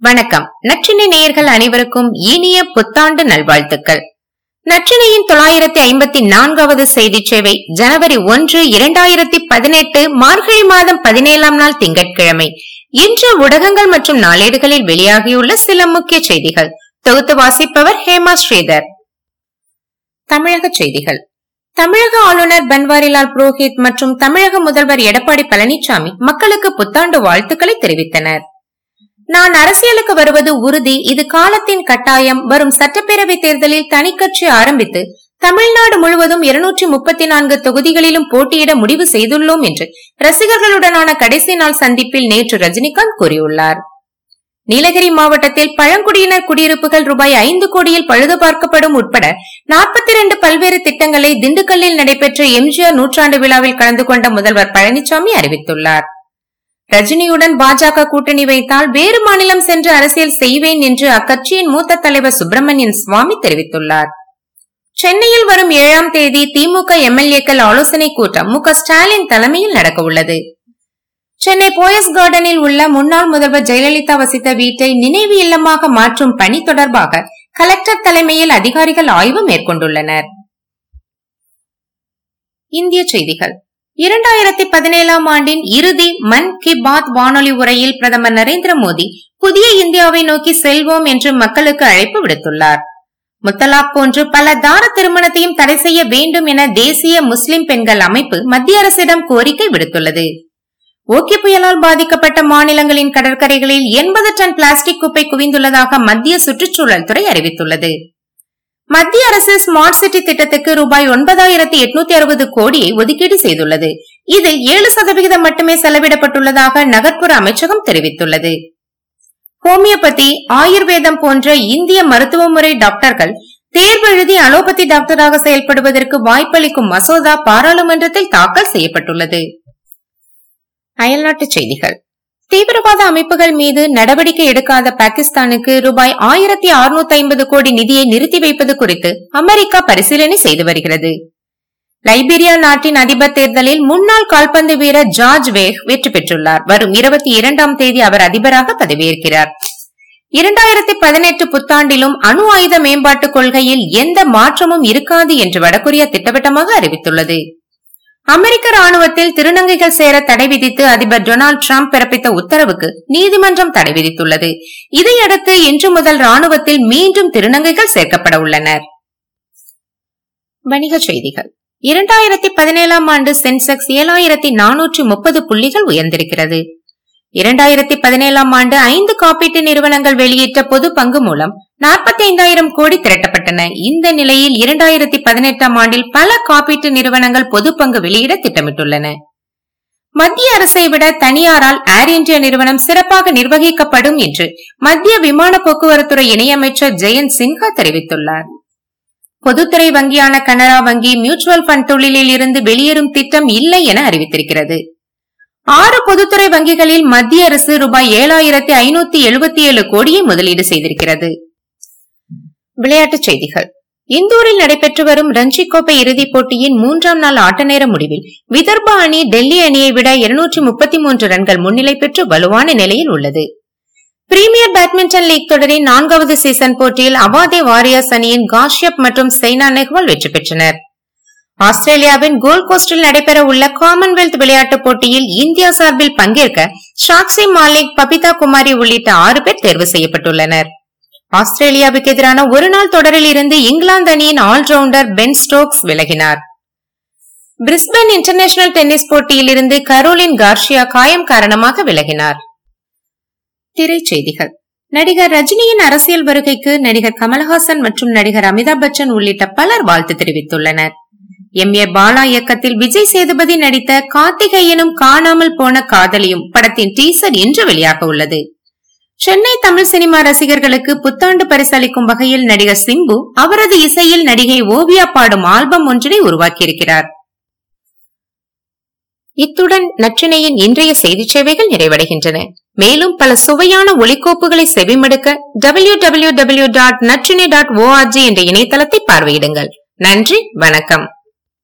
வணக்கம். நற்றினை நேயர்கள் அனைவருக்கும் இனிய புத்தாண்டு நல்வாழ்த்துக்கள். நற்றினையின் தொள்ளாயிரத்தி ஐம்பத்தி நான்காவது செய்தி சேவை ஜனவரி ஒன்று இரண்டாயிரத்தி பதினெட்டு மார்கழி மாதம் பதினேழாம் நாள் திங்கட்கிழமை. இன்று ஊடகங்கள் மற்றும் நாளேடுகளில் வெளியாகியுள்ள சில முக்கிய செய்திகள். தொகுத்து வாசிப்பவர் ஹேமா ஸ்ரீதர். தமிழக செய்திகள். தமிழக ஆளுநர் பன்வாரிலால் புரோஹித் மற்றும் தமிழக முதல்வர் எடப்பாடி பழனிசாமி மக்களுக்கு புத்தாண்டு வாழ்த்துக்களை தெரிவித்தனர். நான் அரசியலுக்கு வருவது உறுதி இது காலத்தின் கட்டாயம். வரும் சட்டப்பேரவை தேர்தலில் தனிக்கட்சி ஆரம்பித்து தமிழ்நாடு முழுவதும் இருநூற்றி முப்பத்தி நான்கு தொகுதிகளிலும் போட்டியிட முடிவு செய்துள்ளோம் என்று ரசிகர்களுடனான கடைசி நாள் சந்திப்பில் நேற்று ரஜினிகாந்த் கூறியுள்ளார். நீலகிரி மாவட்டத்தில் பழங்குடியினர் குடியிருப்புகள் ரூபாய் ஐந்து கோடியில் பழுது பார்க்கப்படும் உட்பட நாற்பத்தி இரண்டு பல்வேறு திட்டங்களை திண்டுக்கல்லில் நடைபெற்ற எம்ஜிஆர் நூற்றாண்டு விழாவில் கலந்து கொண்ட முதல்வர் பழனிசாமி அறிவித்துள்ளார். ரஜினியுடன் பாஜக கூட்டணி வைத்தால் வேறு மாநிலம் சென்று அரசியல் செய்வேன் என்று அக்கட்சியின் மூத்த தலைவர் சுப்பிரமணியன் சுவாமி தெரிவித்துள்ளார். சென்னையில் வரும் ஏழாம் தேதி திமுக எம்எல்ஏக்கள் ஆலோசனை கூட்டம் மு ஸ்டாலின் தலைமையில் நடக்க உள்ளது. சென்னை போயஸ் கார்டனில் உள்ள முன்னாள் முதல்வர் ஜெயலலிதா வசித்த வீட்டை நினைவு இல்லமாக மாற்றும் பணி தொடர்பாக கலெக்டர் தலைமையில் அதிகாரிகள் ஆய்வு மேற்கொண்டுள்ளனர். இந்திய செய்திகள். இரண்டாயிரத்தி பதினேழாம் ஆண்டின் இறுதி மன் கி பாத் வானொலி உரையில் பிரதமர் நரேந்திர மோடி புதிய இந்தியாவை நோக்கி செல்வோம் என்று மக்களுக்கு அழைப்பு விடுத்துள்ளார். முத்தலாக் போன்று பல தார திருமணத்தையும் தடை செய்ய வேண்டும் என தேசிய முஸ்லிம் பெண்கள் அமைப்பு மத்திய அரசிடம் கோரிக்கை விடுத்துள்ளது. ஓகே புயலால் பாதிக்கப்பட்ட மாநிலங்களின் கடற்கரைகளில் எண்பது டன் பிளாஸ்டிக் குப்பை குவிந்துள்ளதாக மத்திய சுற்றுச்சூழல் துறை அறிவித்துள்ளது. மத்திய அரசு ஸ்மார்ட் சிட்டி திட்டத்துக்கு ரூபாய் ஒன்பதாயிரத்தி எட்நூத்தி அறுபது கோடியை ஒதுக்கீடு செய்துள்ளது. இதில் ஏழு சதவிகிதம் மட்டுமே செலவிடப்பட்டுள்ளதாக நகர்ப்புற அமைச்சகம் தெரிவித்துள்ளது. ஹோமியோபதி ஆயுர்வேதம் போன்ற இந்திய மருத்துவ முறை டாக்டர்கள் தேர்வு எழுதி அலோபதி டாக்டராக செயல்படுவதற்கு வாய்ப்பளிக்கும் மசோதா பாராளுமன்றத்தில் தாக்கல் செய்யப்பட்டுள்ளது. அயல்நாட்டுச் செய்திகள். தீவிரவாத அமைப்புகள் மீது நடவடிக்கை எடுக்காத பாகிஸ்தானுக்கு ரூபாய் ஆயிரத்தி அறுநூத்தி ஐம்பது கோடி நிதியை நிறுத்தி வைப்பது குறித்து அமெரிக்கா பரிசீலனை செய்து வருகிறது. லைபீரியா நாட்டின் அதிபர் தேர்தலில் முன்னாள் கால்பந்து வீரர் ஜார்ஜ் வேக் வெற்றி பெற்றுள்ளார். வரும் இருபத்தி இரண்டாம் தேதி அவர் அதிபராக பதவியேற்கிறார். இரண்டாயிரத்தி பதினெட்டு புத்தாண்டிலும் அணு ஆயுத மேம்பாட்டுக் கொள்கையில் எந்த மாற்றமும் இருக்காது என்று வடகொரியா திட்டவட்டமாக அறிவித்துள்ளது. அமெரிக்க ராணுவத்தில் திருநங்கைகள் சேர தடை விதித்து அதிபர் டொனால்டு டிரம்ப் பிறப்பித்த உத்தரவுக்கு நீதிமன்றம் தடை விதித்துள்ளது. இதையடுத்து இன்று முதல் ராணுவத்தில் மீண்டும் திருநங்கைகள் சேர்க்கப்பட உள்ளனர். வணிகச் செய்திகள். இரண்டாயிரத்தி பதினேழாம் ஆண்டு சென்செக்ஸ் ஏழாயிரத்தி நானூற்றி முப்பது புள்ளிகள் உயர்ந்திருக்கிறது. இரண்டாயிரத்தி பதினேழாம் ஆண்டு ஐந்து காப்பீட்டு நிறுவனங்கள் வெளியிட்ட பொது பங்கு மூலம் நாற்பத்தி ஐந்தாயிரம் கோடி திரட்டப்பட்டன. இந்த நிலையில் இரண்டாயிரத்தி பதினெட்டாம் ஆண்டில் பல காப்பீட்டு நிறுவனங்கள் பொது பங்கு வெளியிட திட்டமிட்டுள்ளன. மத்திய அரசை விட தனியாரால் ஏர் இந்தியா நிறுவனம் சிறப்பாக நிர்வகிக்கப்படும் என்று மத்திய விமான போக்குவரத்துறை இணையமைச்சர் ஜெயந்த் சின்ஹா தெரிவித்துள்ளார். பொதுத்துறை வங்கியான கனரா வங்கி மியூச்சுவல் பண்ட் தொழிலில் இருந்து வெளியேறும் திட்டம் இல்லை என அறிவித்திருக்கிறது. ஆறு பொதுத்துறை வங்கிகளில் மத்திய அரசு ரூபாய் ஏழாயிரத்தி ஐநூத்தி எழுபத்தி ஏழு கோடியை முதலீடு செய்திருக்கிறது. விளையாட்டுச் செய்திகள். இந்தூரில் நடைபெற்று வரும் ரஞ்சி கோப்பை இறுதிப் போட்டியின் மூன்றாம் நாள் ஆட்ட நேர முடிவில் விதர்பா அணி டெல்லி அணியை விட இருநூற்றி முப்பத்தி மூன்று ரன்கள் முன்னிலை பெற்று வலுவான நிலையில் உள்ளது. பிரீமியர் பேட்மிண்டன் லீக் தொடரின் நான்காவது சீசன் போட்டியில் அவாதே வாரியர்ஸ் அணியின் காஷ்யப் மற்றும் சைனா நெஹ்வால் வெற்றி பெற்றனர். ஆஸ்திரேலியாவின் கோல்ட் கோஸ்டில் நடைபெற உள்ள காமன்வெல்த் விளையாட்டுப் போட்டியில் இந்தியா சார்பில் பங்கேற்க சாக்சி மாலிக் பபிதா குமாரி உள்ளிட்ட ஆறு பேர் தேர்வு செய்யப்பட்டுள்ளனர். ஆஸ்திரேலியாவுக்கு எதிரான ஒருநாள் தொடரில் இருந்து இங்கிலாந்து அணியின் ஆல்ரவுண்டர் பென் ஸ்டோக்ஸ் விலகினார். பிரிஸ்பேன் இன்டர்நேஷனல் டென்னிஸ் போட்டியில் இருந்து கரோலின் கார்ஷியா காயம் காரணமாக விலகினார். திரைச்செய்திகள். நடிகர் ரஜினியின் அரசியல் வருகைக்கு நடிகர் கமல்ஹாசன் மற்றும் நடிகர் அமிதாப் பச்சன் உள்ளிட்ட பலர் வாழ்த்து தெரிவித்துள்ளனர். எம் ஏ பாலா இயக்கத்தில் விஜய் சேதுபதி நடித்த கார்த்திகேயனும் காணாமல் போன காதலியும் படத்தின் டீசர் இன்று வெளியாக உள்ளது. சென்னை தமிழ் சினிமா ரசிகர்களுக்கு புத்தாண்டு பரிசளிக்கும் வகையில் நடிகர் சிம்பு அவரது இசையில் நடிகை ஓவியா பாடும் ஆல்பம் ஒன்றினை உருவாக்கியிருக்கிறார். இத்துடன் நற்றினையின் இன்றைய செய்தி சேவைகள் நிறைவடைகின்றன. மேலும் பல சுவையான ஒலிக்கோப்புகளை செவிமடுக்க W W W dot Natrinai dot O R G என்ற இணையதளத்தை பார்வையிடுங்கள். நன்றி வணக்கம்.